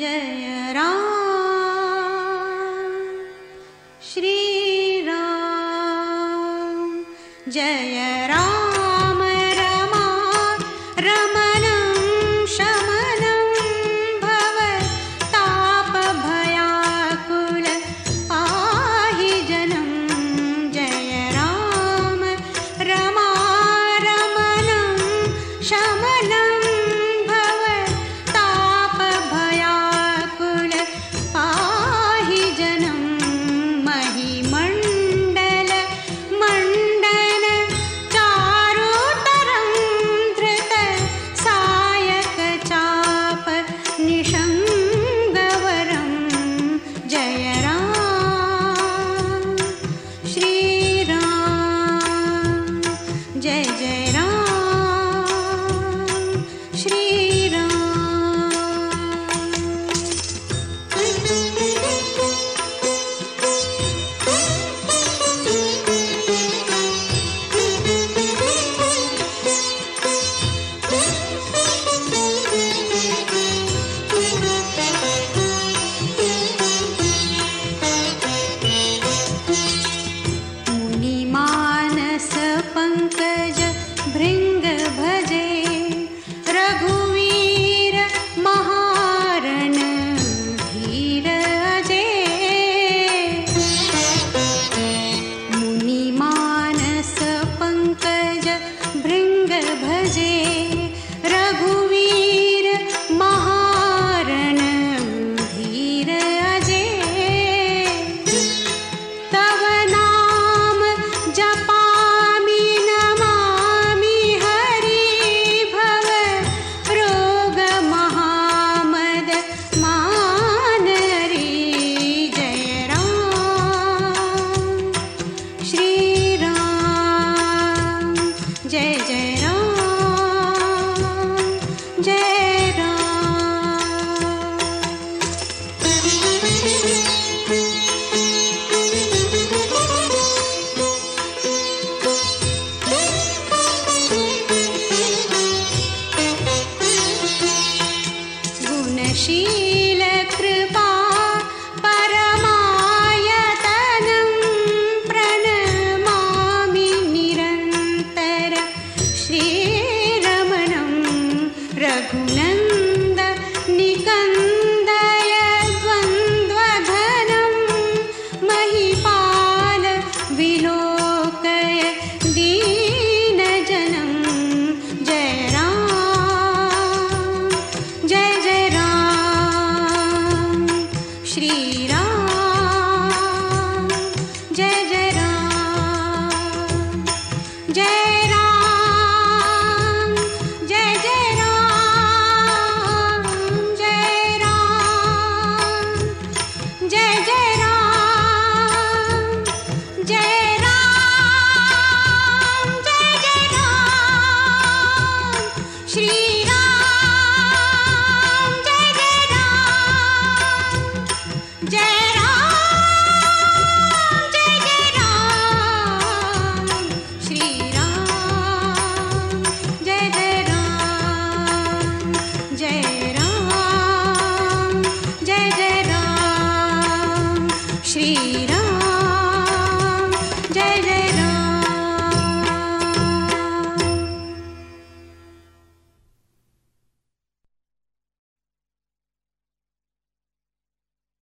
Ram Shriram. Jai Estrellas. Jai Ram